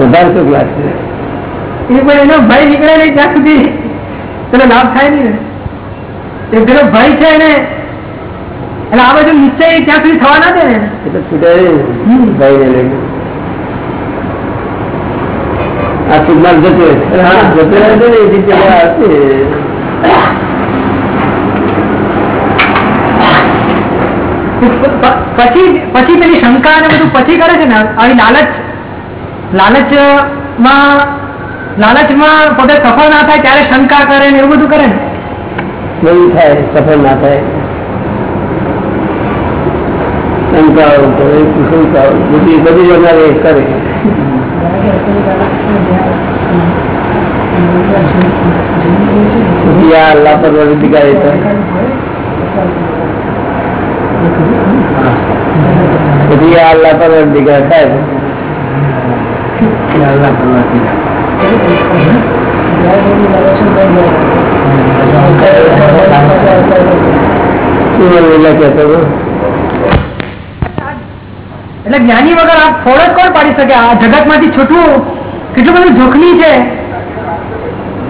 વધારે એ પણ એનો ભય નીકળે નહીં ત્યાં સુધી. તને લાભ થાય નહીં ને. પેલો ભય છે એને એટલે આ બધું નિશ્ચય ત્યાં સુધી થવા ના દે ને. એટલે છૂટે લઈને. આ સિગ્નલ જતો રહે છે. ને પછી પછી પેલી શંકા ને બધું પછી કરે છે ને? આવી લાલચ લાલચમાં લાલચમાં પોતે સફળ ના થાય ત્યારે શંકા કરે ને એવું બધું કરે ને? બધું થાય, સફળ ના થાય. શંકાઓ કરે કુશંકાઓ બધી બધી જગ્યાએ એ કરે. પછી આ અલ્લાહ પર વરદિગારી થાય પછી આ અલ્લાહ પર વરદિગાર થાય. એટલે જ્ઞાની વગર આ ફોડ કોણ પાડી શકે? આ જગતમાંથી છૂટવું કેટલું બધું જોખમી છે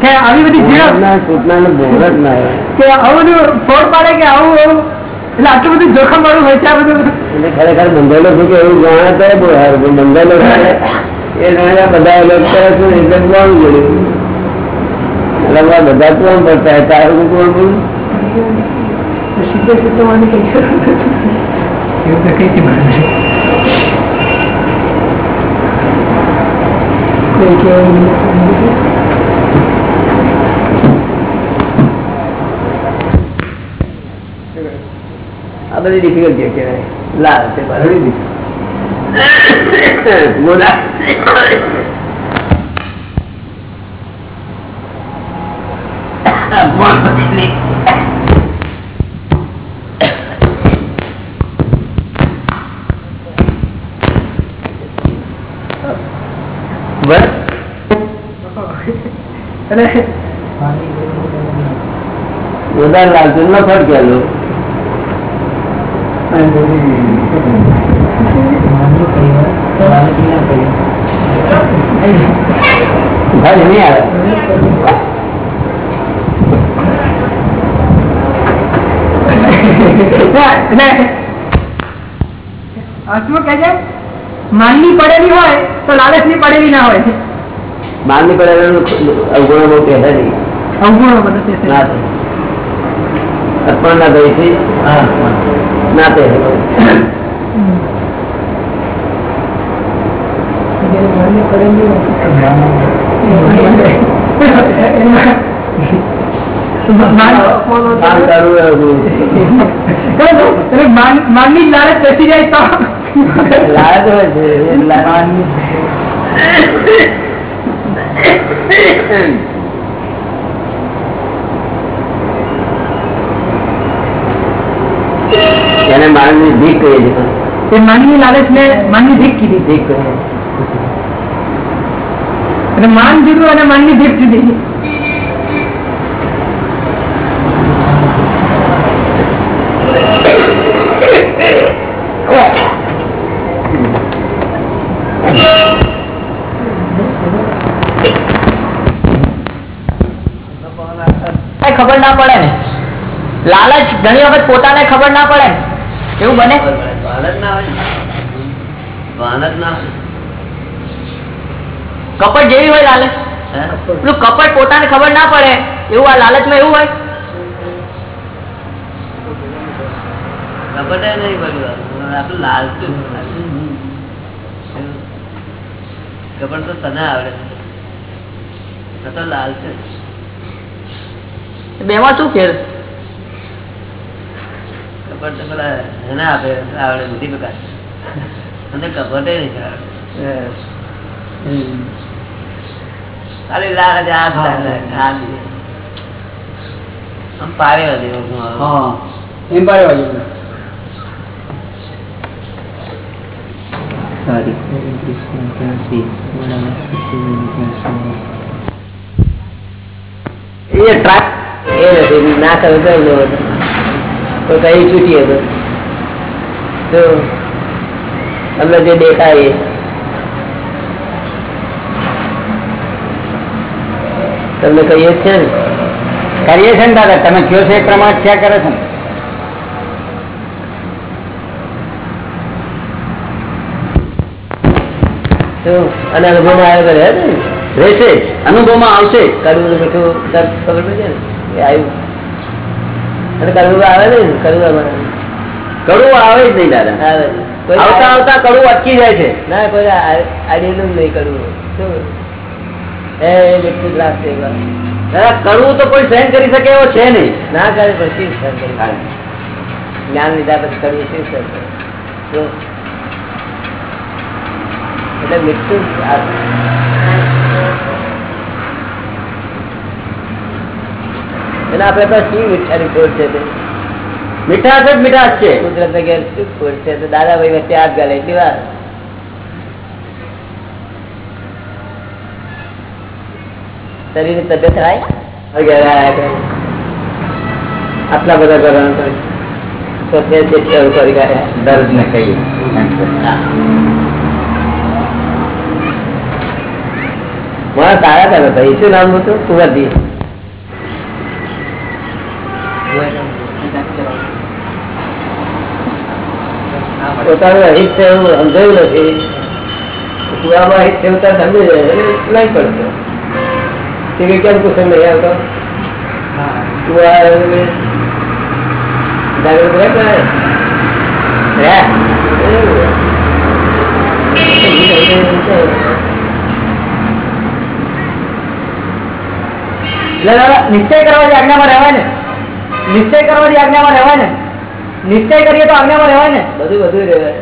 કે આવી બધી ઝીણવટ સૂચના સૂચનાનો બોલ જ ના કે આવું બધું ફોડ પાડે કે આવું એવું એટલે આટલું બધું જોખમ વાળું હોય છે આ બધું? એટલે ખરેખર બંધેલો છું કે એવું જાણે તો છે એ જાણ્યા બધા લોકો કરે છે ને એટલે કોણ જોડ્યું એટલે આ બધા કોણ પડતા હોય તારું કોણ બોલું? સીધે સીધો માની કઈ એવું તો કઈ કોઈ કેવું આ બધી ડિફિકલ્ટીઓ કહેવાય. લાલ છે બરાબર બોલા બસ એટલે વધારે લાલચુ ન નહીં આવે. છે? માનની પડેલી હોય તો લાલચની પડેલી ના હોય. માનની પડે અવગુણો બહુ કહે નહીં. અવગુણો બધું ના અર્પણ ના થઈ ના તે કામ કરવું અવગુણ એટલે માન- માનની લાલચ બેસી જાય તો લાલચ હોય છે એને માનવી ભીખ કહીએ છે. એ માનની લાલચ ને માનની ભીખ કીધી. ભીખ કહીએ અને માન જુદું અને માનની ભીખ જુદી કઈ ખબર ના પડે ને. લાલચ ઘણી વખત પોતાને ખબર ના પડે ને. એવું બને? કપટ જેવી હોય લાલચ? પેલું કપટ પોતાને ખબર ના પડે એવું આ લાલચમાં એવું હોય? કપટે નહીં પડ્યું આપણું લાલચું કપટ તો તને આવડે તો લાલ છે. બેમાં શું ફેર કપડ તો પેલા એને આપે આવડે બુદ્ધિ પ્રકાશ અને કપટે નહીં આવડે ખાલી લાલ. આમ પારે વધી એમ પાડે એ ટ્રાક. એ નથી ના કરે તો એમ તો કઈ છૂટીએ તો. તમને જે દેખાય એ તમને કહીએ છે ને? કરીએ છે ને દાદા તમે કયો છો પ્રમાણે થયા કરે છે અને અનુભવમાં આવ્યો કરે રહેશે. અનુભવમાં આવશે કડવું મીઠું ખબર પડશે ને? એ આવ્યું. અને કડવું આવે ને? કડવું આવે. કડવું આવે જ નહીં દાદા. આવે આવતા આવતા કડવું અટકી જાય છે. ના કોઈ આડેલું નહીં કડવું શું? કડવું તો કોઈ સહન કરી શકે એવો છે નહીં. ના કરે પછી સહન કરી જ્ઞાન લીધા પછી કરવું શું સહન એટલે મીઠું આ- એટલે આપડે શું મીઠાની ખોટ છે તે? મીઠાશ જ મીઠાશ છે. કુદરત ઘેર શું ખોટ છે દાદાભાઈ દાદાભાઈ વચ્ચે જ ગાલે એટલી વાર? શરીરની તબિયત થાય. આટલા બધા ગયા દર્દ ને કહીએ મારા સારા કરે ભાઈ. શું નામ હતું? કુંવરજી. પોતાનું અહિત છે એવું સમજાયું નથી. કુવામાં અહિત છે એવું સમજી જાય નહીં પડતો. તે કેમ પસંદ નહીં આવતો? નિશ્ચય કરવાની આજ્ઞામાં રહેવાય ને? નિશ્ચય કરવાથી આજ્ઞામાં રહેવાય ને? નિશ્ચય કરીએ તો આજ્ઞામાં રહેવાય ને? બધું બધું રહેવાય.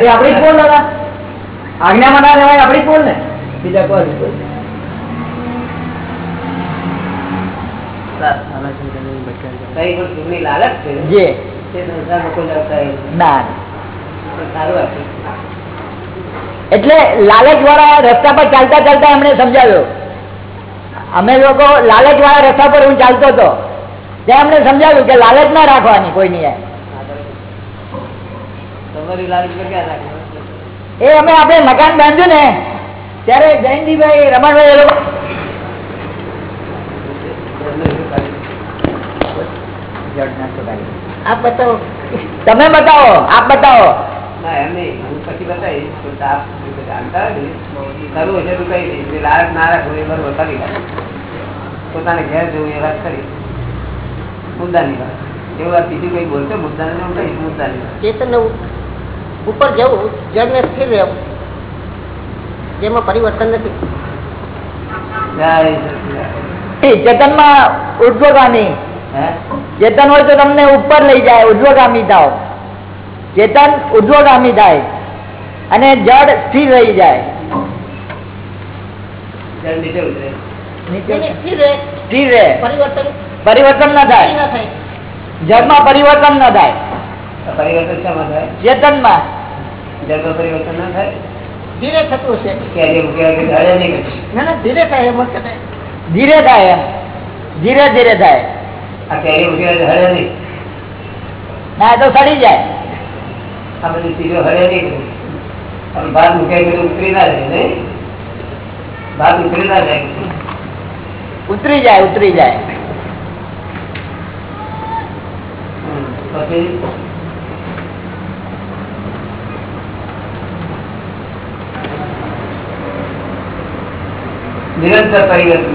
એ આપણી બોલ દાદા. આજ્ઞામાં ના રહેવાય આપડી કોણ ને. બીજા કોણ એટલે લાલચ વાળા રસ્તા પર ચાલતા ચાલતા એમણે સમજાવ્યો. અમે લોકો લાલચ વાળા રસ્તા પર હું ચાલતો હતો. ત્યાં એમણે સમજાવ્યું કે લાલચ ના રાખવાની કોઈની નહીં તમારી લાલચ ક્યાં રાખવાનું? એ અમે આપણે મકાન બાંધ્યું ને ત્યારે જયંતિભાઈ રમણભાઈ એ લોકો આપ બતાવો. તમે બતાવો આપ બતાવો. પોતાને ઘેર જવું એ વાત કરી મુદ્દાની વાત. એવું વાત બીજું કઈ બોલશો? મુદ્દાની હું મુદ્દાની વાત. ઉપર જવું જળને સ્થિર રહેવું. જેમાં પરિવર્તન નથી. જતનમાં ઉર્ધ્વગામી. ચેતન હોય તો તમને ઉપર લઈ જાય ઉર્ધ્વગામી થાવ ચેતન ઉર્ધ્વગામી થાય અને જડ સ્થિર રહી જાય. પરિવર્તન પરિવર્તન ના ન થાય. જળમાં પરિવર્તન ના થાય. પરિવર્તન શામાં થાય? ચેતનમાં જન્મ પરિવર્તન ના થાય? ધીરે થતું છે. ના ના ધીરે થાય એમ ધીરે થાય એમ. ધીરે ધીરે થાય. આ કેરી વગર હળે નહીં. ના તો સડી જાય. આ બધી ચીજો હળે નહીં ભાત મૂક્યા ઉતરી ના જાય નહીં? ભાત ઉતરી ના જાય. ઉતરી જાય ઉતરી જાય. હમ. પછી? નિરંતર પરિવર્તન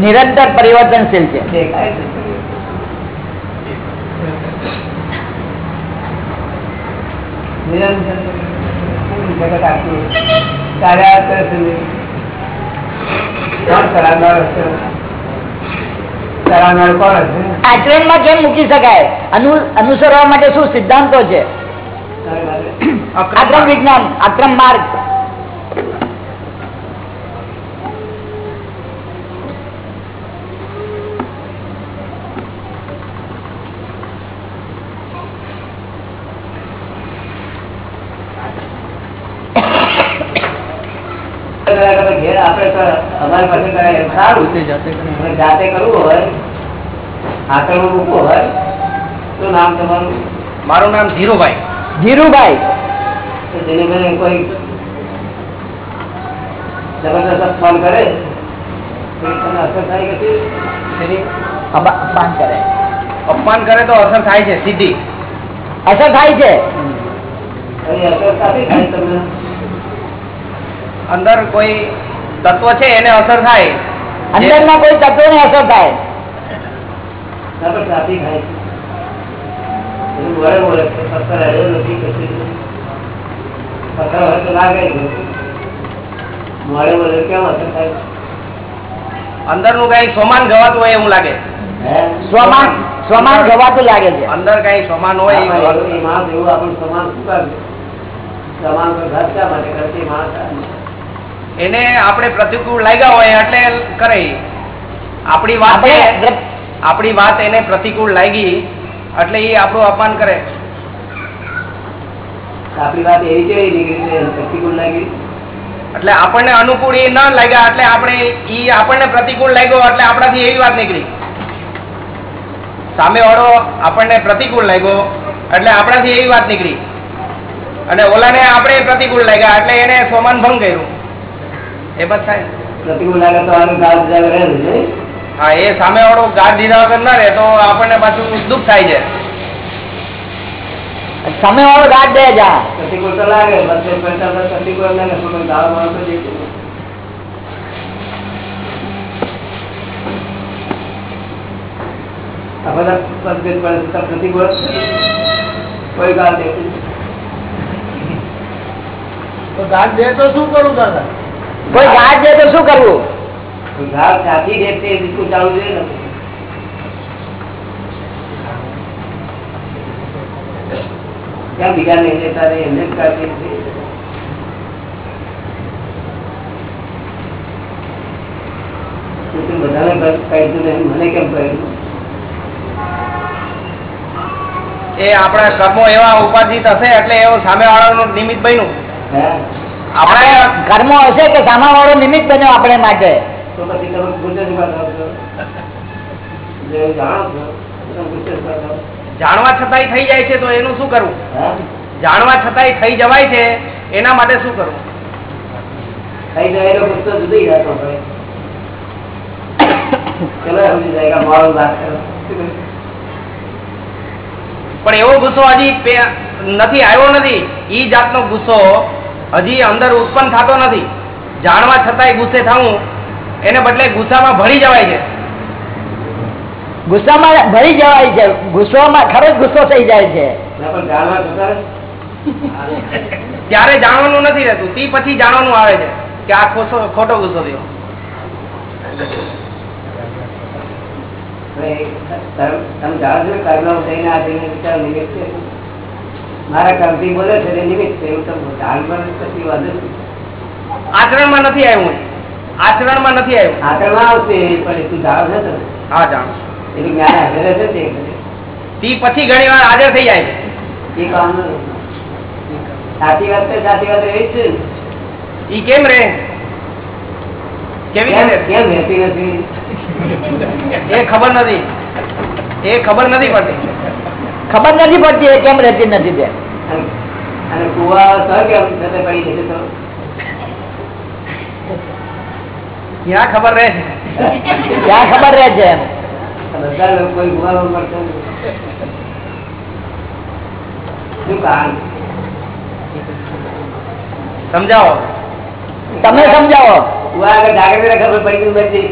નિરંતર પરિવર્તનશીલ છે. ચલાવનાર કોણ હશે? કેમ મૂકી શકાય? અનુસરવા માટે શું સિદ્ધાંતો છે? આક્રમ વિજ્ઞાન અક્રમ માર્ગ. જાતે કરવું હોય આક્રમણ મૂકવું હોય તો નામ તમારું મારું નામ ધીરુભાઈ. ધીરુભાઈ. જેને ઘરે કોઈ જબરદસ્ત કરે અસર થાય કે અપમાન કરે. અપમાન કરે તો અસર થાય છે સીધી. અસર થાય છે? અસર થાય અંદર કોઈ તત્વ છે એને અસર થાય. અંદરના કોઈ તત્વોને અસર થાય. ના પણ થાય. એનું વળે બોલે છે નથી. કશું જ નથી. પથ્થર હોય તો લાગે જ મોડે કેમ અસર થાય? અંદરનું કઈ સોમાન ગવાતું હોય એવું લાગે. હે? સ્વમાન સ્વમાન ગવાતું લાગે છે. અંદર કઈ સોમાન હોય. એવું- માણસ એવું આપણું સમાન શું કાઢે સમાન પર શા માટે કરે માણસ એને આપણે પ્રતિકૂળ લાગ્યા હોય એટલે કરે. આપણી વાત આપણી વાત એને પ્રતિકૂળ લાગી એટલે એ આપણું અપમાન કરે. આપણી વાત એવી કેવી નીકળી પ્રતિકૂળ લાગી એટલે આપણને અનુકૂળ એ ન લાગ્યા એટલે આપણે ઈ આપણને પ્રતિકૂળ લાગ્યો એટલે આપણાથી એવી વાત નીકળી. સામે વાળો આપણને પ્રતિકૂળ લાગ્યો એટલે આપણાથી એવી વાત નીકળી. અને ઓલાને આપણે પ્રતિકૂળ લાગ્યા એટલે એને સોમાન ભંગ કર્યું. એ બસ થાય. પ્રતિકૂળ લાગે તો આનું ગાઢ રહે હા એ સામે વાળો ગાઢ દીધા વગર ના રહે તો આપણને પાછું દુઃખ થાય છે. સામે વાળો ગાઢ દે જા પ્રતિકૂળ તો લાગે બધે પડતા તો પ્રતિકૂળ લાગે પણ ગાળ માણસો જે છે. આ બધા પદ્ધતિ પડે તો પ્રતિકૂળ જ છે. કોઈ ગાળ દેતું નથી. તો ગાંઠ દે તો શું કરું દાદા કોઈ ગાઢ દે તો શું કરવું કોઈ ગાળ સાચી દે તે રીતનું ચાલવું જોઈએ ને કેમ બીજા નહીં લેતા રે એમને જ કાઢી નથી બધાને કહી દીધું મને કેમ કહ્યું એ આપણા કર્મો એવા ઉપાધિત હશે એટલે એવો સામે વાળાનું નિમિત્ત બન્યું. હે? આપણે કર્મો હશે કે સામા વાળો નિમિત્ત બન્યો આપણે માટે? તો પછી તમે જે જાણો છો હો. જાણવા છતાંય થઈ જાય છે તો એનું શું કરવું? જાણવા છતાંય થઈ જવાય છે એના માટે શું કરવું? થઈ ગુસ્સો જુદી જતો હોય? પણ એવો ગુસ્સો હજી નથી આવ્યો નથી. ઈ જાતનો ગુસ્સો હજી અંદર ઉત્પન્ન થતો નથી. જાણવા છતાંય ગુસ્સે થવું એને બદલે ગુસ્સામાં ભળી જવાય છે. ગુસ્સામાં ભરી જવાય છે. ગુસ્સામાં ખરો જ ગુસ્સો થઈ જાય છે. ત્યારે જાણવાનું નથી રહેતું. તે પછી જાણવાનું આવે છે કે આ ખોસો ખોટો ગુસ્સો થયો. મારા કર્મથી બોલે છે નિમિત્ત છે એવું તમે પણ પછી વાંધો આચરણમાં નથી આવ્યું આચરણમાં નથી આવ્યું. આચરણમાં આવશે પણ તું જાણો છે તમે? હા જાણ એનું જ્ઞાન હાજર હશે તે વખતે. પછી ઘણી વાર હાજર થઈ જાય છે. સાચી વાત સાચી વાત એવી છે. ઈ કેમ રે કેવી કેમ રહેતી નથી? એ ખબર નથી. એ ખબર નથી પડતી. ખબર નથી પડતી એ કેમ રહેતી નથી તે અને કુવા સર કેમ સાથે પડી જશે તો? ક્યાં ખબર રહે છે? ત્યાં ખબર રહે છે એમ? બધા લોકો કોઈ કુવામાં શું કારણ? સમજાવો. તમે સમજાવો. આગળ જાગૃતિ ખબર પડી ગઈ બધી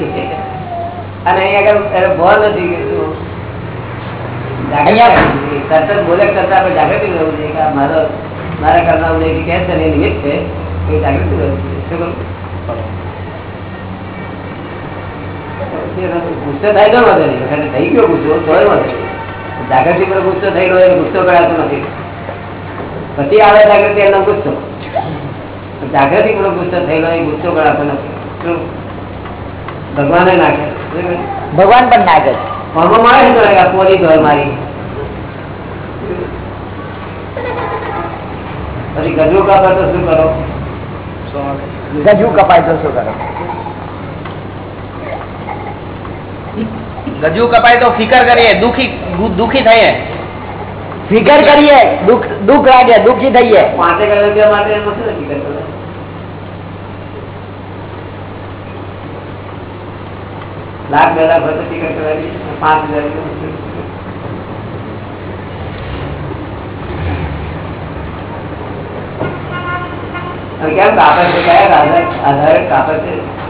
અને અહીંયા આગળ નથી બોલે કરતા આપણે જાગૃતિ રહેવું જોઈએ. કે મારો મારા કરતા કે નિમિત્ત છે એ જાગૃતિ રહેવું જોઈએ. શું કરું ગુસ્સો થાય તો વાંધો નહીં. થઈ ગયો ગુસ્સો તોય વાંધો જાગૃતિ પર ગુસ્સો થઈ ગયો એટલે ગુસ્સો કરાતો નથી. પછી આવે જાગૃતિ એનો ગુસ્સો. જાગૃતિ પર ગુસ્સો થઈ ગયો એ ગુસ્સો કરાતો નથી. ભગવાને નાખે. ભગવાન પણ નાખે. છે મારે ધોર મારી. પછી ગજુ કપાય તો શું કરો? ગજુ કપાય તો શું કરો? ગજુ કપાય તો ફિકર કરીએ દુખી દુ- દુખી થઈએ. ફિકર કરીએ દુઃખ દુઃખ લાગે દુઃખી થઈએ. પાંચેક હજાર રૂપિયા માટે એમાં શું નક્કી કરતો હતો? લાખ બે લાખ હોય તો ટિકિટ કરાવી પાંચ હજાર રૂપિયા. અને કેમ કાપડ છે? કયા આધારે આધારે કાપડ છે કર્મોના ઉદય હશે એટલે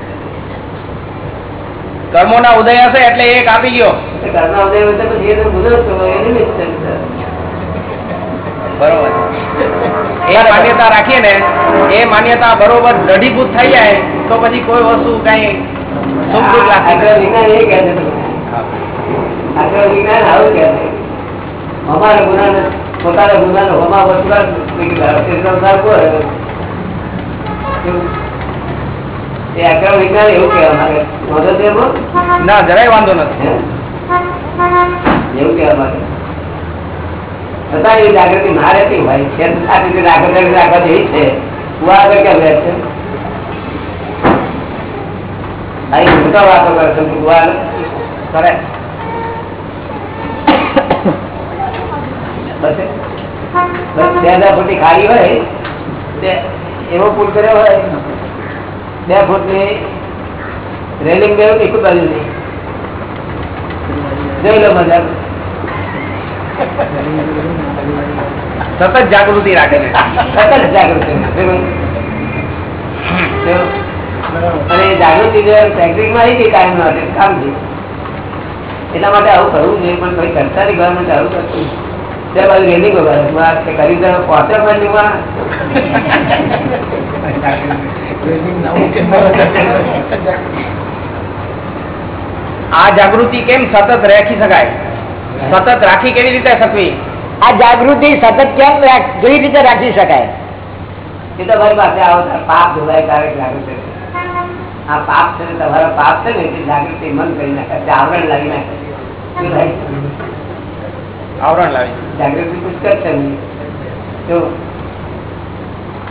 એ કાપી ગયો તો ઘરના ઉદય વચ્ચે પછી એ તો ગુનો. બરોબર. એ માન્યતા રાખીએ ને એ માન્યતા બરોબર દઢીભૂત થઈ જાય તો પછી કોઈ વસ્તુ કઈ સુખ દુઃખ આ લાગતી આગ્રહ વિજ્ઞાન આવું કહે અમારા પોતાના ગુનાને હોમા વચમાં ના જરાય વાંધો નથી. એવું કહેવા માંગે. છતાં એ જાગૃતિ ના રહેતી હોય છે આ રીતે જાગૃતિ રાખવા જેવી છે. હું આગળ કેમ રહે છે અહીં મોટા વાતો કરે છે. ભગવાન કરે. બસ. બસ બે હજાર ખાલી હોય. એવો પુલ કર્યો હોય. બે ફૂટની રેલિંગ બે એક બાજુ નહીં જોઈ લો મજા. સતત જાગૃતિ રાખેલી સતત જાગૃતિ અને જાગૃતિ ફેક્ટરી માં આવી ગઈ કાયમ કામ એટલા માટે આવું કરવું જોઈએ પણ કોઈ કરતા નહીં ગવર્મેન્ટ આવું કરતું. બાજુ આ જાગૃતિ કેમ સતત રાખી શકાય? સતત રાખી કેવી રીતે શકવી? આ જાગૃતિ સતત કેમ રાખ- કેવી રીતે રાખી શકાય? એ તો મારી પાસે આવો પાપ ધોવાય ત્યારે જાગૃતિ. આ પાપ છે તમારા પાપ છે ને જાગૃતિ મન કરી નાખે આવરણ લાગી નાખે. આવરણ લાવી. જાગૃતિ પુષ્કળ છે જો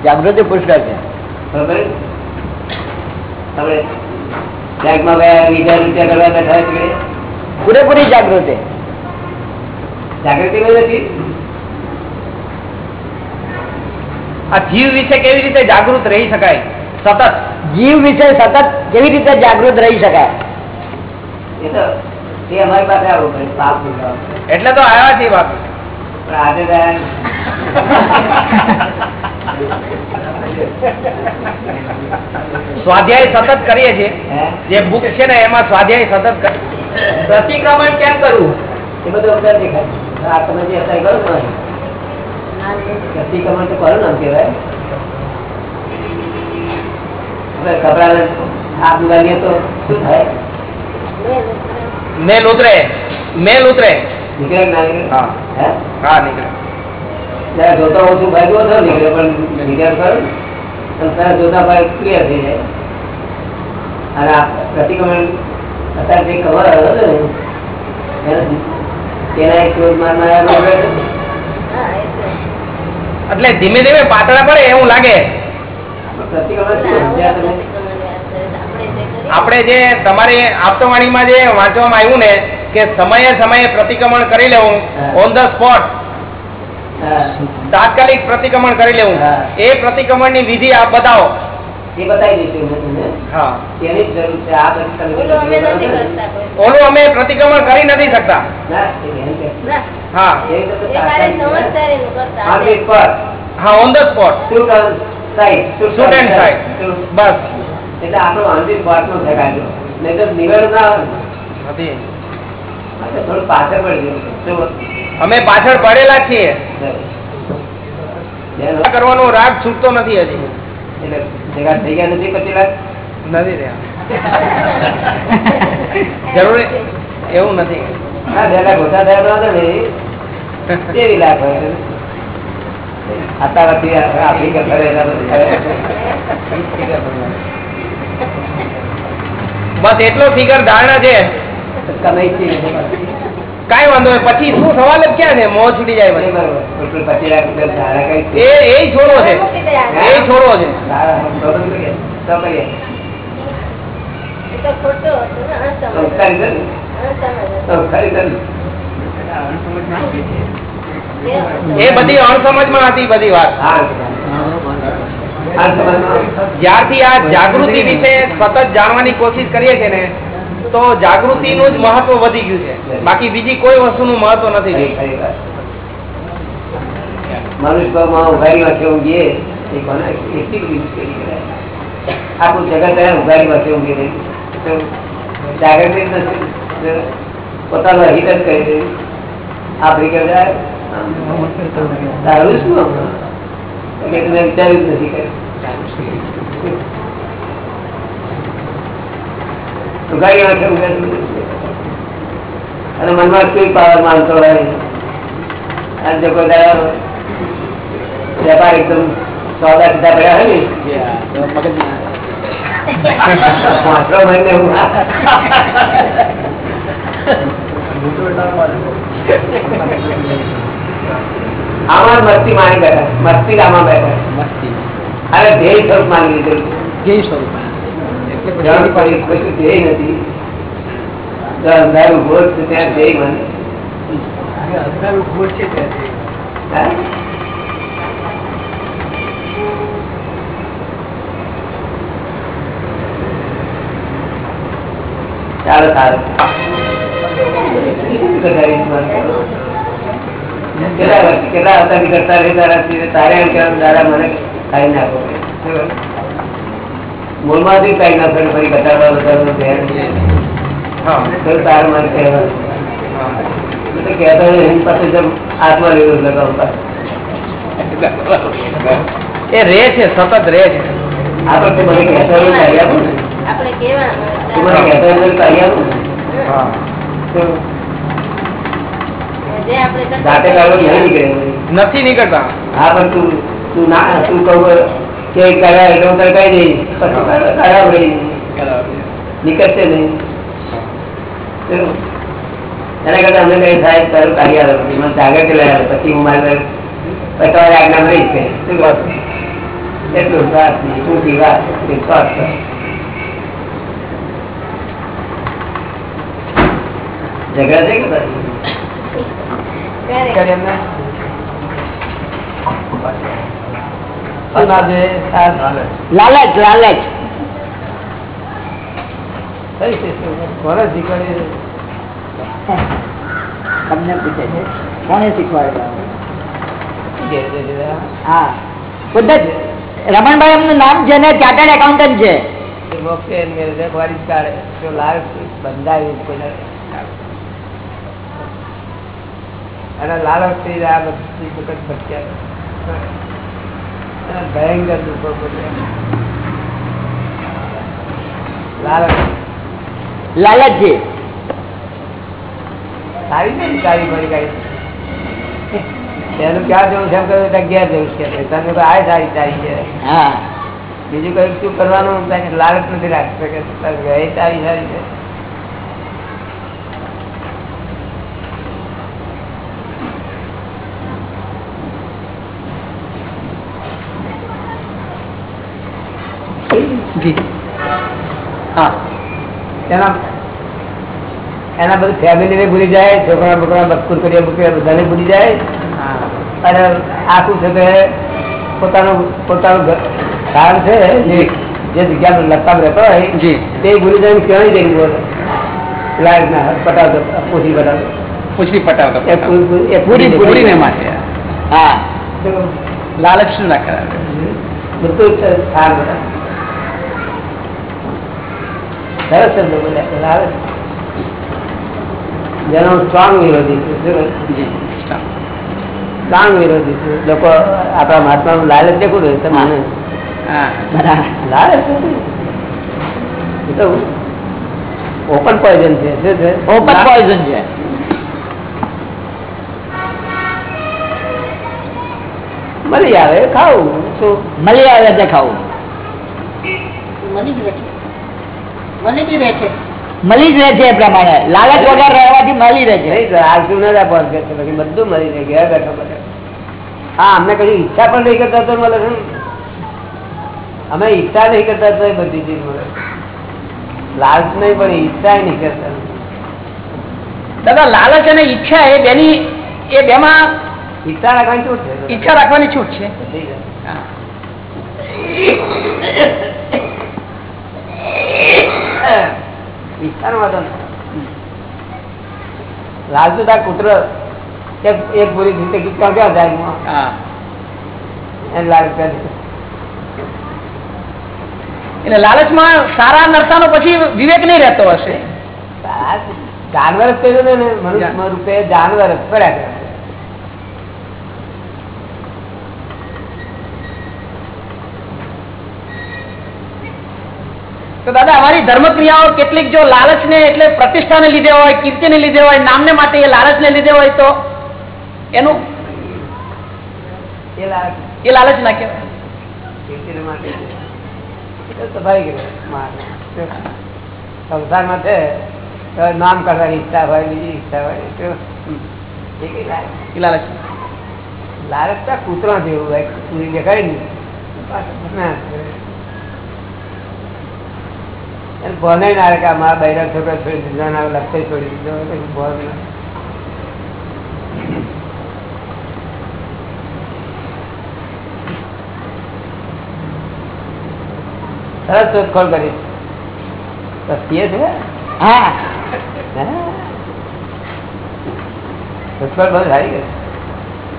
જાગૃતિ પુષ્કળ છે. બરોબર બેંકમાં ગયા વીસ રૂપિયા કરવા બેઠા છે પૂરેપૂરી જાગૃતિ. જાગૃતિ નથી આ જીવ વિશે કેવી રીતે જાગૃત રહી શકાય? સતત. જીવ વિશે સતત કેવી રીતે જાગૃત રહી શકાય? એ તો એ અમારી પાસે આવવું પડે પાપ એટલે તો આવ્યા છીએ બાપુ પણ આજે સ્વાધ્યાય સતત કરીએ છીએ. જે બુક છે ને એમાં સ્વાધ્યાય સતત પ્રતિક્રમણ કેમ કરવું? એ બધું અવતાર દેખાય. આ તમે જે અત્યારે કરો ને પ્રતિક્રમણ તો કરો ને એમ કહેવાય. ગભરાવે આ ઉગાડીએ તો શું થાય? મેલ ઉતરે. મેલ ઉતરે. નીકળે હા. હે? હા નીકળે. જોતા ઓછું ભાગ્યો હતો નીકળે પણ નીકળે ખરું ને અને તરત જોતા ભાઈ ક્લિયર થઈ જાય. અને આ પ્રતિક્રમણ અત્યારે જે આવ્યો હતો ને તેના એક ક્રોધ મારનાર એટલે ધીમે ધીમે પાતળા પડે એવું લાગે. પ્રતિક્રમણ સમજ્યા તમે? આપણે જે તમારી આપતવાણીમાં જે વાંચવામાં આવ્યું ને કે સમયે સમયે પ્રતિક્રમણ કરી લેવું ઓન ધ સ્પોટ તાત્કાલિક પ્રતિક્રમણ કરી લેવું. એ પ્રતિક્રમણની વિધિ આપ બતાવો. એ બતાવી દઈશું હા. તેની જરૂર છે. આ ઓલું અમે નથી કરતા કોઈ. ઓલું અમે પ્રતિક્રમણ કરી નથી શકતા. હા. હા on the spot sight. Shoot. બસ. એટલે આપણો on the spot નહીં તો નિવેડ ના આવે. થોડું પાછળ પડી અમે પાછળ પડેલા છીએ. કરવાનો રાગ છૂટતો નથી હજી. એટલે ભેગા થઈ ગયા નથી પછી લાગ? નથી રહ્યા જરૂરી એવું નથી. ના, ભેગા ગોતા થયા તો ને કેવી લાગ એના બધું ફરે. બસ એટલો ફિગર ધારણા છે. કાંઈ વાંધો પછી શું સવાલ જ ક્યાં છે મોં છૂટી જાય એ છોડવો છે. એ છોડવો છે. એ બધી અણસમજ? અસમજ હતું. બધી વાત જ્યારથી આ જાગૃતિ વિશે સતત જાણવાની કોશિશ કરીએ છીએ ને તો જાગૃતિ નું જ મહત્વ વધી ગયું છે. બાકી બીજી કોઈ વસ્તુ નું મહત્વ નથી. મનુષ્યમાં ઉઘાડી વાંચે ઊંઘીએ આખું જગત ઉઘાડી વાંચે ઊંઘી જાગૃતિ પોતાનો હિત જ કરી રહી આફ્રિકા જાય તારું શું એટલે તમે વિચાર્યું જ નથી કર્યું અને મનમાં કઈ પાવર માનતો હોય અને જો સોદા સીધા પડ્યા હોય ને આમાં મસ્તી માની બેઠા, મસ્તી આમાં બેઠા. અરે ધ્યેય સ્વરૂપ માની લીધેલું ધ્યેય નથી. અંધારું ભોજ છે ત્યાં ધ્યેય? ચાલો સારું. કેટલા વર્ષ કેટલા અવતારી કરતા રહે તારા એમ કહેવાનું દાદા મને ખાઈ નાખો મૂળમાંથી કઈ ના ને ફરી ઘટાડવા બધાનું ધ્યાન હા. તો તારે મને કહેવાનું. હું તો કહેતો નહીં, એની પાસે જેમ હાથમાં લેવું લગાવ એ રે છે સતત રે છે. મને કહેતો હોય આપું આપણે કેવા મને કહેતો હોય તો આપું જાતે નહીં નીકળે. નથી નીકળતા. હા પણ તું તું ના તું કહું કે કયા એટલે હું તને કહી દઈશ. પછી ખરાબ રહી નીકળશે નહીં. એના કરતા અમને કઈ થાય તારું કાઢી આવે પછી મને જાગર કે લઈ આવે પછી હું મારે તમારી આજ્ઞા રહીશ કે શું વાત એટલું વાત નહીં ટૂંકી વાત વિશ્વાસ કર ઝઘડા છે કે પછી? લાલચ લાલચ? તમને પૂછે છે. કોને શીખવાડેલા? હા. ખુદ રમણભાઈ એમનું નામ છે ને ચાર્ટર્ડ એકાઉન્ટન્ટ છે. અને લાલચથી જ આ બધી અને ભયંકર દુઃખો લાલચ. લાલચજી સારી છે સારી ફરી કાઢી. એનું ક્યાં જવું છે? એમ કહ્યું અગિયાર જવું છે. તમે આ સારી સારી છે. હા. બીજું કઈ શું કરવાનું? કાંઈ લાલચ નથી રાખી શકે સારી સારી છે હા એના એના બધું ફેમિલીને ભૂલી જાય છોકરા બોકરા બસ્કુર કરીએ બુકરીએ બધાને ભૂલી જાય. અને આખું છે કે પોતાનું પોતાનું સ્થાન છે જે જગ્યા લગતા રહેતો હોય તે ભૂલી જાય ક્યાંય જઈને બોલે લાઈટ ના પટાવતો પૂછી પટાવતો. પૂછી પટાવતો એ પૂરી પૂરી ને માટે હા. લાલચ ના કરાવે. બધું સ્થાન બધા સરસ શબ્દ બોલ્યા આવે જેનો સ્ટ્રોંગ વિરોધી છે. સ્ટ્રોંગ વિરોધી છે. લોકો આપણા મહાત્માનું લાલચ દેખું રહ્યું તો માને. લાલચ એ તો ઓપન પોઈઝન છે. શું છે? ઓપન પોઈઝન છે. મળી આવે ખાવું. શું? મળી આવે તે ખાવું. મળી જ મળી બી રહે છે. મળી જ રહે છે એ પ્રમાણે. લાલચ વગર રહેવાથી મળી રહે છે. ન બધું મળી રહે ઘેર બેઠો બધે. હા અમને કઈ ઈચ્છા પણ નહીં કરતા તો મળે અમે ઈચ્છા નહીં કરતા તો એ બધી ચીજ મળે. લાલચ નહીં પણ ઈચ્છા નહીં કરતા. દાદા લાલચ અને ઈચ્છા એ બેની એ બેમાં ઈચ્છા રાખવાની છૂટ છે. ઈચ્છા રાખવાની છૂટ છે. નથી. તાર કૂતરો એક પૂરી રીતે ક્યાં ક્યાં જાય એને લાલચમાં એટલે લાલચમાં સારા નરસાનો પછી વિવેક નહીં રહેતો હશે. જાનવર જ કર્યું ને મનુષ્ય રૂપે જાનવર જ પડ્યા તો દાદા અમારી ધર્મક્રિયાઓ કેટલીક જો લાલચને એટલે પ્રતિષ્ઠાને લીધે હોય કીર્તિને લીધે હોય નામને માટે એ લાલચને લીધે હોય તો એનું એ લાલચ. ના કહેવાય. સંસારમાં છે નામ કરવાની ઈચ્છા હોય બીજી ઈચ્છા હોય એ લાલચ લાલચ કૂતરા જેવું હોય પૂરી દેખાય ના. ભણે ના રે કે આ મારા બૈરા છોકરા છોડી દીધો ને આ લખતે છોડી દીધો કશું ભણ ના. સરસ શોધખોળ કરી તો પીએ છે? હા. હે? શોધખોળ બહુ સારી કરી.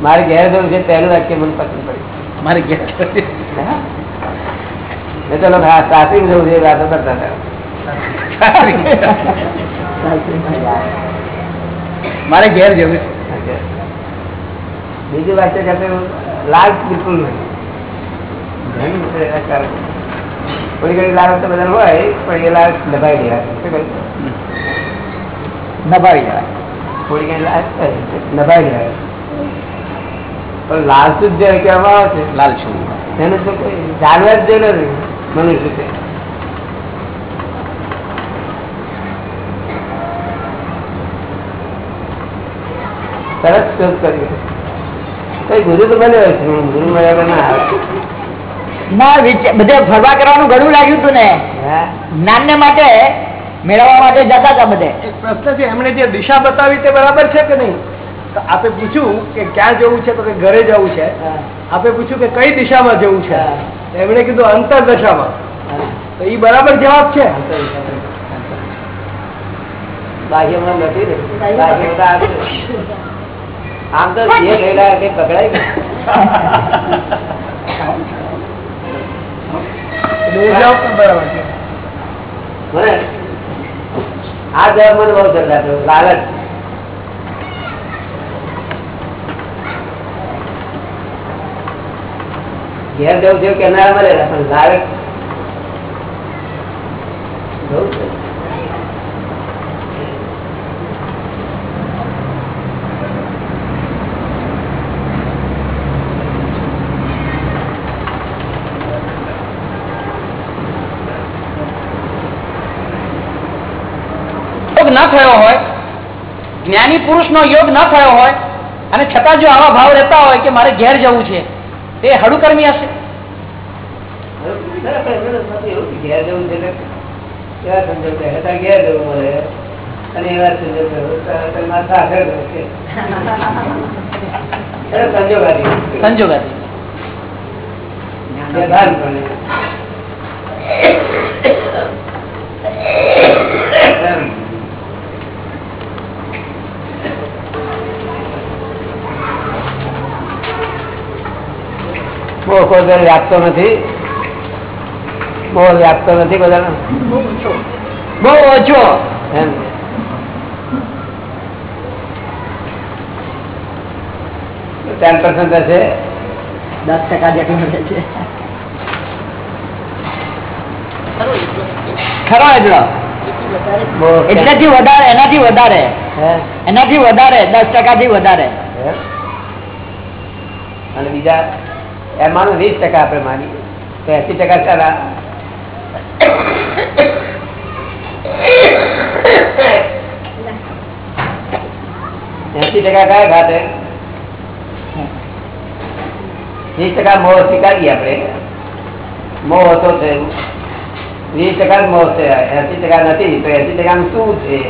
મારે ઘેર જવું છે પહેલું વાક્ય મને પસંદ પડ્યું મારે ઘેર હા? મેં તો લોકો હા સાસરી જવું છે એ વાતો કરતા હતા. મારે ઘેર જવું છે. બીજું વાક્ય કરते લાલ બિલકુલ નહીં છે. થોડી ઘણી લાલ તો બધા હોય પણ એ લાલ દબાવી દેવાય દબાવી કહ્યું? થોડી ઘણી લાલ દબાવી દેવાય પણ લાલચું જ કહેવામાં આવે છે લાલ છું એનું તો કોઈ જાનવર જ નથી મનુષ્ય રીતે સરસ શોધ કર્યો. કઈ ગુરુ તો બન્યો છે ગુરુ મળ્યા ના આવે. ના બધે ફરવા કરવાનું ઘણું લાગ્યું હતું ને. હા? માટે મેળવવા માટે જતા હતા બધે. એક પ્રશ્ન છે એમણે જે દિશા બતાવી તે બરાબર છે કે નહીં? આપે પૂછ્યું કે ક્યાં જવું છે તો કે ઘરે જવું છે. હા. આપે પૂછ્યું કે કઈ દિશામાં જવું છે? હા. એમણે કીધું અંતર દશામાં હા. તો એ બરાબર જવાબ છે? બાહ્યમાં નથી આમ તો જે થયેલા તે પકડાય ને. આ જવાબ મને બહુ સરસ લાગ્યો લાલચ ઘેર જવું છે કેનારા મળેલા પણ લાલચ જવું છે. યોગ ન થયો હોય જ્ઞાની પુરુષનો યોગ ન થયો હોય અને છતાં જો આવા ભાવ રહેતા હોય કે મારે ઘેર જવું છે તે હડુકર્મી હશે? ના, પણ એમને નથી એવું કે ઘેર જવું છે એટલે એવા સંજોગ છે. અત્યારે ઘેર જવું મળે અને એવા સંજોગ છે. અત્યારે મારે સાસરે જવું છે. એટલે સંજોગ આથી. સંજોગાથી દર વ્યાપતો નથી? બહુ વ્યાપતો નથી બધા બહુ ઓછો. એમ. ટેન પર્સન્ટ હશે દસ ટકા જેટલું છે. ખરો એટલો? એટલાથી વધારે એનાથી વધારે. એનાથી વધારે દસ ટકાથી વધારે. એમ? અને બીજા? એમાંનું વીસ ટકા આપણે માની તો એસી ટકા સારા. એસી ટકા કયા ખાતે વીસ ટકા મોહ સ્વીકારીએ આપણે. મોહ હતો છે એવું. વીસ ટકા જ મોહ છે. એસી ટકા નથી તો એસી ટકા શું છે?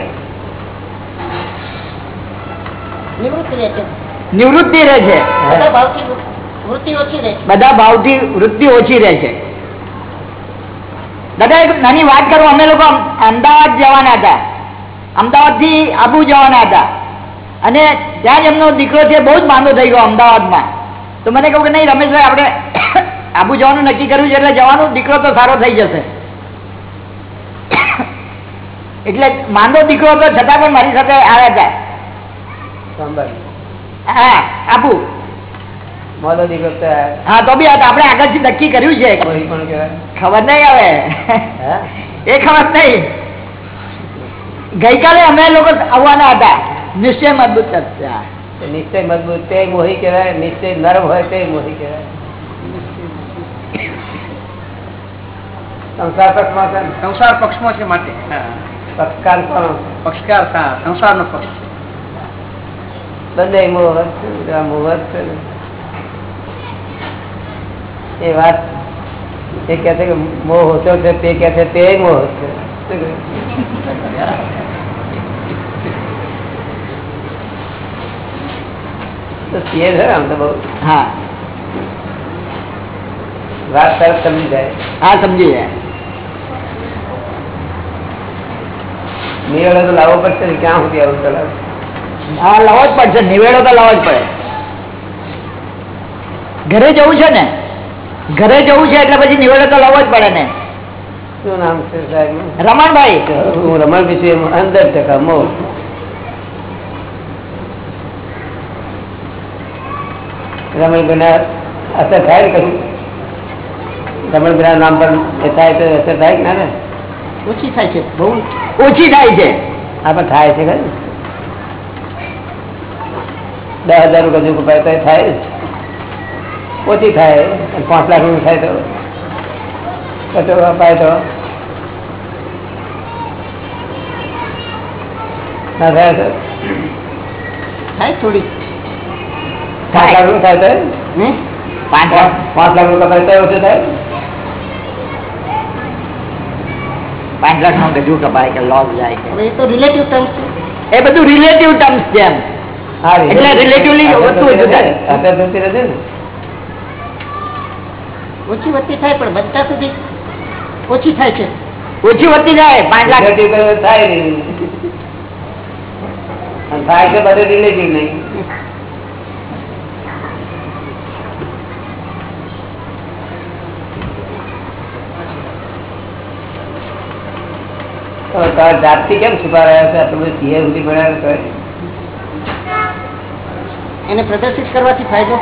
નિવૃત્તિ રહે છે. નિવૃત્તિ રહે છે. બધા ભાવથી વૃત્તિ ઓછી રહે છે. વૃત્તિ ઓછી રહે છે. દાદા એક નાની વાત કરું. અમે લોકો અમદાવાદ જવાના હતા. અમદાવાદથી આબુ જવાના હતા. અને ત્યાં જ એમનો દીકરો છે બહુ જ માંદો થઈ ગયો અમદાવાદમાં. તો મને કહું કે નહીં રમેશભાઈ આપણે આબુ જવાનું નક્કી કર્યું છે એટલે જવાનું. દીકરો તો સારો થઈ જશે. એટલે માંદો દીકરો હતો છતાં પણ મારી સાથે આવ્યા હતા. હા આબુ. હા તો બી આપણે આગળથી નક્કી કર્યું છે. કોઈ પણ કહેવાય. ખબર નહીં હવે. એ ખબર નહીં. ગઈકાલે અમે લોકો આવવાના હતા. નિશ્ચય મજબૂત હતા નિશ્ચય મજબૂત તે મોહી કહેવાય નિશ્ચય નરમ હોય તે મોહી કહેવાય. સંસાર પક્ષમાં છે ને? સંસાર પક્ષમાં છે માટે. હા. પક્ષકાર પક્ષકાર સંસારનો પક્ષ. બંને મોહત છે ને, મોહત છે. ને. એ વાત એ કે છે કે મોહ હોતો છે તે કે છે તે મોહ છે. તો તે છે આમ તો બહુ હા. વાત તરત સમજી જાય. હા સમજી જાય. નિવેડો તો લાવવો પડશે ને ક્યાં સુધી આવું ચલાવે? હા લાવવો જ પડશે નિવેડો તો લાવવો જ પડે. ઘરે જવું છે ને ઘરે જવું છે એટલે પછી નિવેડો તો લવો જ પડે ને. શું નામ છે રમણભાઈ. હું રમણ વિશે અંદર ટકા મો. રમણભાઈ અસર થાય ને રમણભાઈ નામ પર થાય તો અસર થાય ના ને ઓછી થાય છે બહુ ઓછી થાય છે. આ પણ થાય છે ખરું દસ હજાર રૂપિયા થાય જ. ઓછી થાય પાંચ લાખ રૂપિયા થાય તો અપાય તો ના થાય તો થાય થોડી પાંચ લાખ રૂપિયા થાય તો પાંચ લાખ રૂપિયા ઓછું થાય પાંચ લાખ નો ગજુ કપાય કે લોસ જાય એ તો રિલેટિવ ટર્મ્સ છે એ બધું રિલેટિવ ટર્મ્સ છે એટલે રિલેટિવલી વધતું ઓછું ઓછી વધતી થાય પણ બનતા સુધી ઓછી થાય છે. ઓછી વધતી જાય પાંચ લાખ. તો થાય નહીં. થાય છે બધે રિલેટિવ નહીં. જાતથી કેમ છુપા રહ્યા છે? આટલું બધું સીએ સુધી ભણ્યા તો એને પ્રદર્શિત કરવાથી ફાયદો?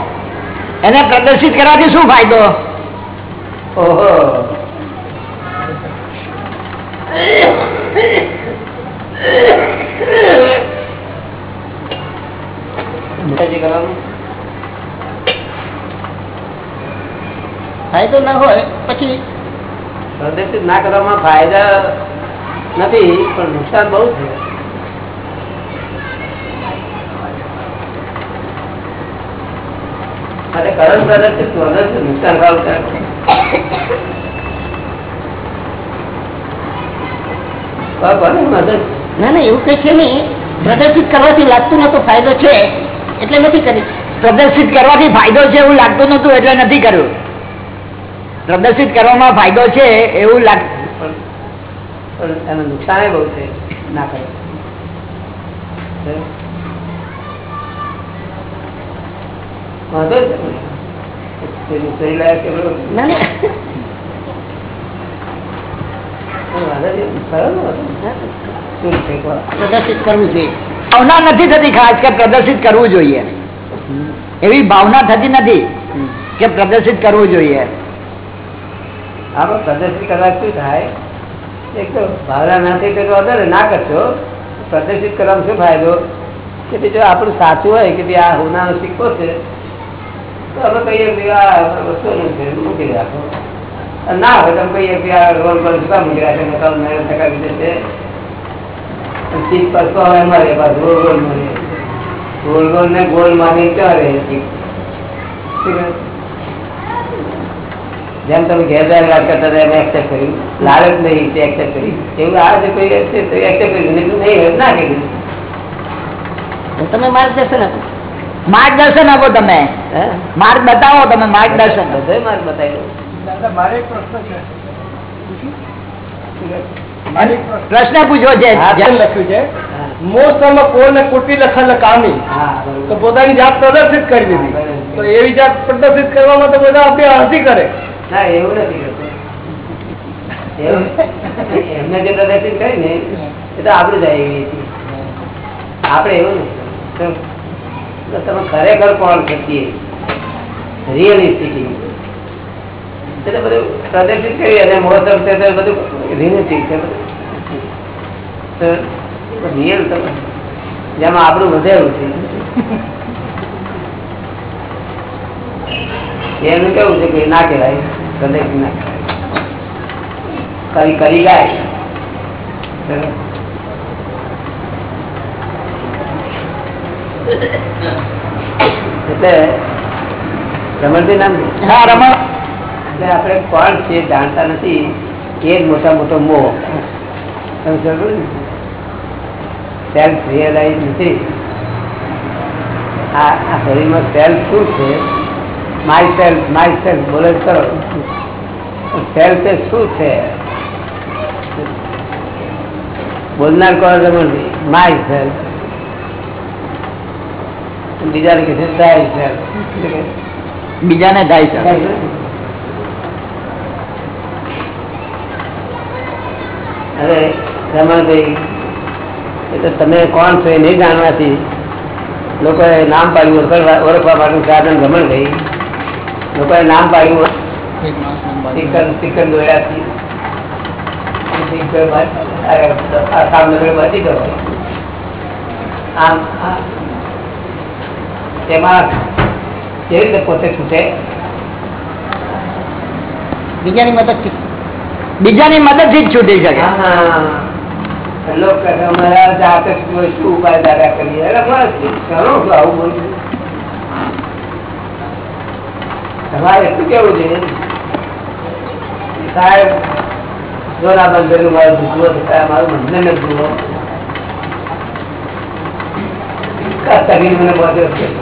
એને પ્રદર્શિત કરવાથી શું ફાયદો? ઓહો? ફાયદો ના હોય પછી ના કરવામાં ફાયદા નથી પણ નુકસાન બહુ છે અરે કરંટ પ્રદર્શિત છે નુકસાન ભાવ છે. ના ના એવું કઈ છે નહીં. પ્રદર્શિત કરવાથી લાગતું નતું ફાયદો છે એટલે નથી કરી પ્રદર્શિત કરવાથી ફાયદો છે એવું લાગતું નતું એટલે નથી કર્યું. પ્રદર્શિત કરવામાં ફાયદો છે એવું લાગ એનું નુકસાન બહુ છે. ના કરે વાંધો જ નહીં. પેલું શરીર લાયક કે પેલું ના ના વાંધો જ નહીં. કરો ને વાંધો. શું છે કહો. પ્રદર્શિત કરવું જોઈએ. ભાવના નથી થતી ખાસ કે પ્રદર્શિત કરવું જોઈએ. એવી ભાવના થતી નથી કે પ્રદર્શિત કરવું જોઈએ. પ્રદર્શિત કરવા શું થાય? એક તો ભાવના ના થઈ તો વાંધો ના કરશો. પ્રદર્શિત કરવામાં શું ફાયદો? કે જો આપણું સાચું હોય કે ભાઈ આ હોનાનો સિક્કો છે જેમ તમે ઘેર બેર વાત કરતા હતા એમ એક્સેપ્ટ કર્યું લાલચ નહીં તે એક્સેપ્ટ કરી. એવું આ જે કોઈ એક્સેપ્ટ કર્યું નહીં ના કે તમે માર્ગદર્શન આપો માર્ગદર્શન આપો તમે. માર્ગ બતાવો તમે માર્ગદર્શન. માર્ગ બતાવ્યો મારે એક પ્રશ્ન છે. પ્રશ્ન પૂછવો છે. હાથે લખ્યું છે. મોસમ કોને કુટી કામી તો પોતાની જાત પ્રદર્શિત કરી દીધી. તો એવી જાત પ્રદર્શિત કરવામાં તો બધા આપણે હસી કરે. ના એવું નથી એવું? એમને જે પ્રદર્શિત કરી ને એ તો આપણે હતી આપણે એવું નહીં તો તમે ખરેખર કોણ શકીએ રિયલિસ્ટિક એટલે બધું પ્રદર્શિત કરી અને મોસમ છે તો બધું રિયલિસ્ટિક છે. બધું રિયલ તમે જેમાં આપણું વધેલું છે. એનું કેવું છે કે ના કહેવાય, પ્રદર્શિત ના કહેવાય. કરી કરી ગાય એટલે રમણભાઈ નામ હા રમણ. એટલે આપણે કોણ છે જાણતા નથી એ મોટા મોટો મોહ. તમે સમજો ને? સેલ્ફ રિયલાઇઝ નથી. આ શરીરમાં સેલ્ફ શું છે? માય સેલ્ફ માય સેલ્ફ બોલે કરો સેલ્ફ એ શું છે? બોલનાર કોણ રમણભાઈ? માય સેલ્ફ બીજાને કહે છે બીજાને થાય છે. અરે રમણભાઈ એ તો તમે કોણ છો એ નહીં જાણવાથી લોકોએ નામ પાડ્યું ઓળખવા માટેનું સાધન રમણભાઈ. લોકોએ નામ પાડ્યું. ચિકન ચિકન દોડ્યાથી આમ. તેમાં કેવી રીતે પોતે છૂટે બીજાની મદદથી બીજાની મદદથી જ છૂટી શકે હા લોકો કહે છે, અમારા જાતે જ કોઈ શું ઉપાય દાદા કરીએ અરે બસ ઘણું છું આવું બોલું તમારે એટલું કેવું છે સાહેબ જોના બંધેલું મારું જુઓ મારું બંધન જ જુઓ તકલીફ મને બહુ જ છે. શું?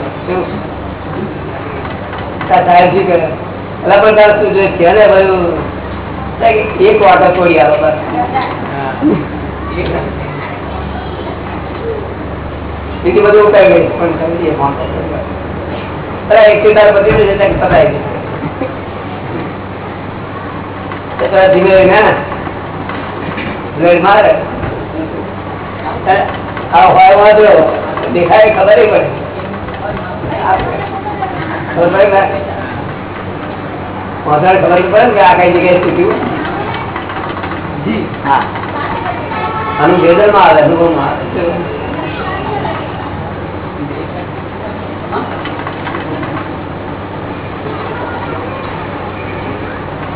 તા સાહેબજી કહે અલા પણ તારે તું જે છે ને બધું એક વાટો તોડી આવો બીજું બધું ઉપાય ગઈ પણ સમજીએ એક થી તારે બધી રીતે પતાવી તારે ધીમે ધીમે મારે. દેખાય ખબર પડે. ને? ખબર પડે હા અનુભેદનમાં આવે અનુભવમાં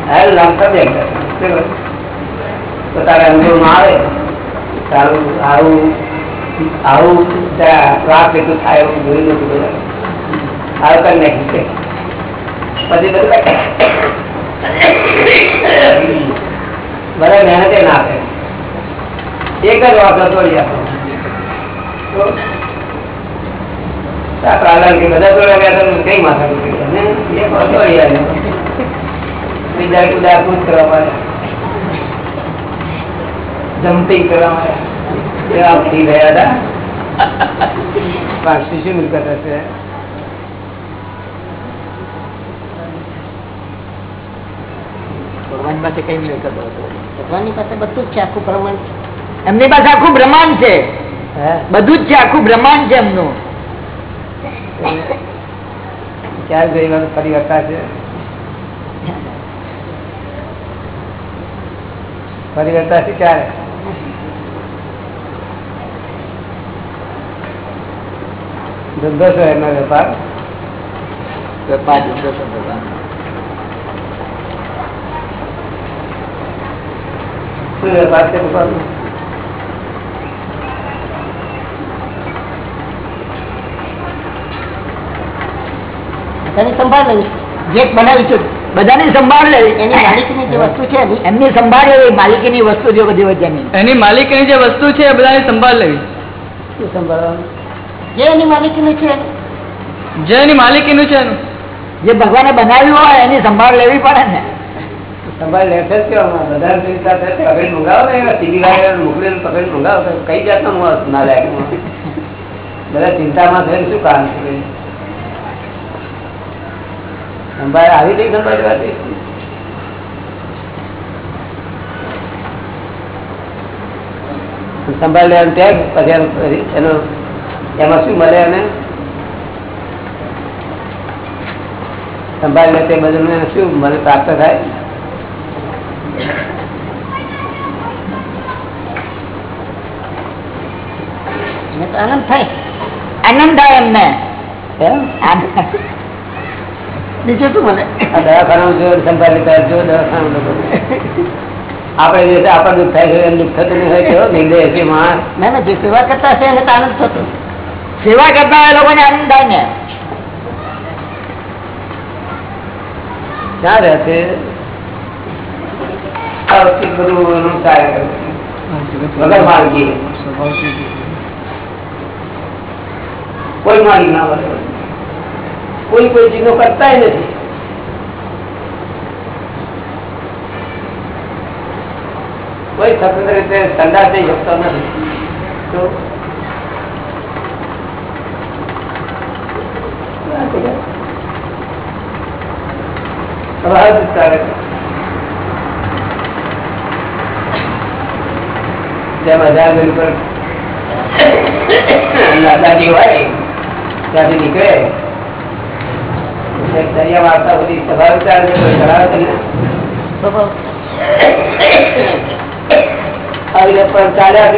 આવે લાગતા બે તો તારા અનુભવમાં આવે તારું આવું આવું ત્રાસ એટલું થાય એવું જોયું નથી બધા આવું કરી નાખ્યું છે પછી બધું બધા મહેનતે ના આપે એક જ વાપરો તોડી આપો પ્રાલાલ કે બધા તોડ્યા ગયા તો કઈ માથા તૂટી ગયા ને એક વાર તોડી આવ્યો બીજા કુદા કૂદ કરવા માંડ્યા જમ્પિંગ કરવા માંડ્યા એવા થઈ ગયા હતા પણ શિશુ મિલકત હશે ભગવાન પાસે કઈ હતો? ભગવાનની પાસે બધું જ છે આખું બ્રહ્માંડ એમની પાસે આખું બ્રહ્માંડ છે. બધું જ છે આખું બ્રહ્માંડ છે એમનું. ક્યારે ગઈ વાર ફરી છે? ફરી છે ક્યારે? ધંધો છે એનો વેપાર. વેપાર ધંધો છે ભગવાન. શું વેપાર છે દુકાનનો? બધાની સંભાળ લેવી જે બનાવી છે. બધાની સંભાળ લેવી એની માલિકીની જે વસ્તુ છે એમની સંભાળ લેવી માલિકીની વસ્તુ જે બધી બધાની એની માલિકીની જે વસ્તુ છે એ બધાની સંભાળ લેવી. શું સંભાળવાનું? જે એની માલિકીનું છે જે એની માલિકીનું છે એનું. જે ભગવાને બનાવ્યું હોય એની સંભાળ લેવી પડે ને. લેશે જ કેમ? બધા છે પકડી મંગાવો ને ટીવી વાળા મોકલીને પકડી મંગાવો કઈ જાતનો હું ના લાયક બધા ચિંતામાં થઈને શું કામ છે સંભાળ આવી રહી સંભાળ સંભાળ લેવાનું ત્યાગ પછી એનું- એમાં શું મળે એને? સંભાળ લે તે બધું શું મને પ્રાપ્ત થાય? આનંદ થાય. આનંદ થાય એમને. બીજું શું મળે આ જો સંભાળ લેતા દવાખાનું આપણે જે આપણને દુઃખ થાય છે એને દુઃખ થતું નહીં હોય કેવો નિર્દય છે માણસ. ના ના જે સેવા કરતા હશે એને તો આનંદ થતો. સેવા કરતા એ લોકોને આનંદ થાય ને. ક્યાં રહે વગર કોઈ માલિક ના હોય કોઈ કોઈ ચીજો કરતા નથી. કોઈ સ્વતંત્ર રીતે સંદાસ થઈ શકતો નથી. તો સ્વભાવ જ ચાલે છે. જેમ હજાર મિલ પર હોય ત્યાંથી નીકળે દરિયા સ્વભાવ આવી રીતે ચાલ્યા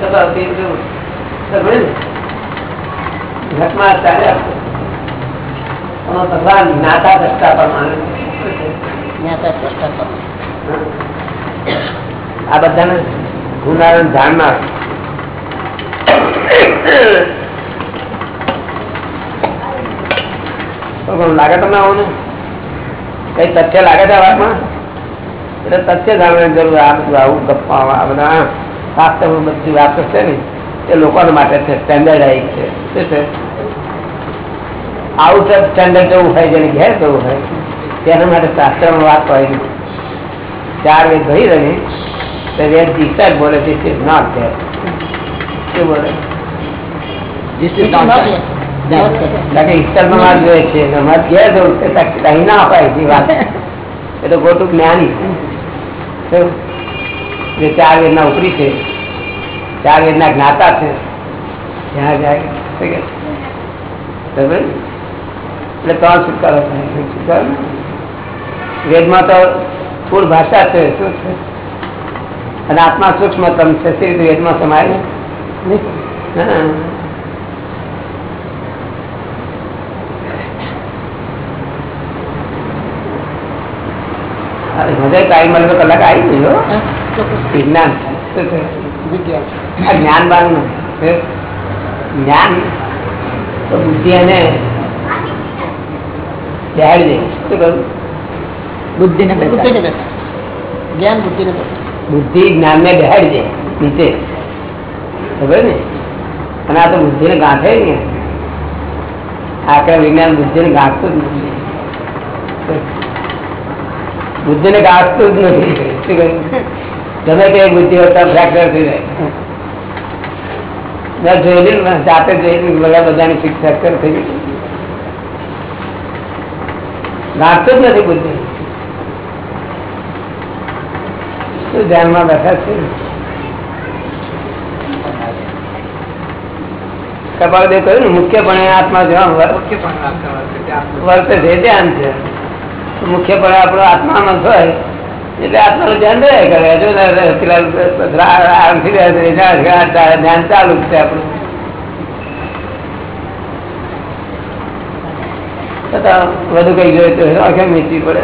સભાવતી ભગવાન જ્ઞાતા દ્રષ્ટા પ્રમાણે. જ્ઞાતા દ્રષ્ટા પર. આ બધાને ગુનાને જાણનાર. તો ઘણું લાગે તમને આવું ને કઈ તથ્ય લાગે છે આ વાતમાં? એટલે તથ્ય જાણવાની જરૂર આ બધું આવું ગપ્પા આ બધા વાસ્તવમાં બધી વાતો છે ને એ લોકોને માટે છે સ્ટેન્ડર્ડાઇઝ છે. શું છે? આઉટ ઓફ સ્ટેન્ડર્ડ જવું હોય જેને ઘેર જવું હોય તેના માટે શાસ્ત્રમાં વાત હોય ચાર વેદ ભરી રહી તો વેદ ડિસ્ચાર્જ બોલે ધીસ ઇઝ નોટ ધેર શું બોલે? ના ચાર ઉપરી છે ચાર વેદના જ્ઞાતા છે ત્યાં જાય? એટલે ત્રણ છુટકારો વેદમાં તો સ્થૂળ ભાષા છે, શું છે? અને આત્મા સૂક્ષ્મતમ છે. વેદમાં સમાય? હા. અરે મને ટાઈમ મળે તો કલાક આવી ગયો. વિજ્ઞાન શું છે? જ્ઞાન બાનું જ્ઞાન તો બુદ્ધિ અને બેહાડી દે. બેસાડે. જ્ઞાન. બુદ્ધિ જ્ઞાનને બેહાડી દે નીચે. ખબર ને? અને આ તો બુદ્ધિને ગાંઠે ને આખા વિજ્ઞાન બુદ્ધિને ગાંઠતું જ નથી. બુદ્ધિને ગાંઠતું જ નથી. ગમે તે બુદ્ધિ હોતા ફ્રેક્ચર થઈ જાય. જોયેલી ને જાતે જોયેલી બધા બધાની ફિક્સ ફ્રેક્ચર થઈ ગઈ ગાંઠતું જ નથી બુદ્ધિ શું ધ્યાનમાં બેઠા છે? કપાળદેવ કહ્યું ને મુખ્યપણે આત્મા જેવા વર્તે છે ધ્યાન છે. મુખ્યપણે આપણો આત્મામાં હોય. એટલે આત્માનું ધ્યાન રહે કરે. જો ધ્યાન ચાલુ છે આપણું. છતાં વધુ કઈ જોઈએ તો આખે મીચવી પડે.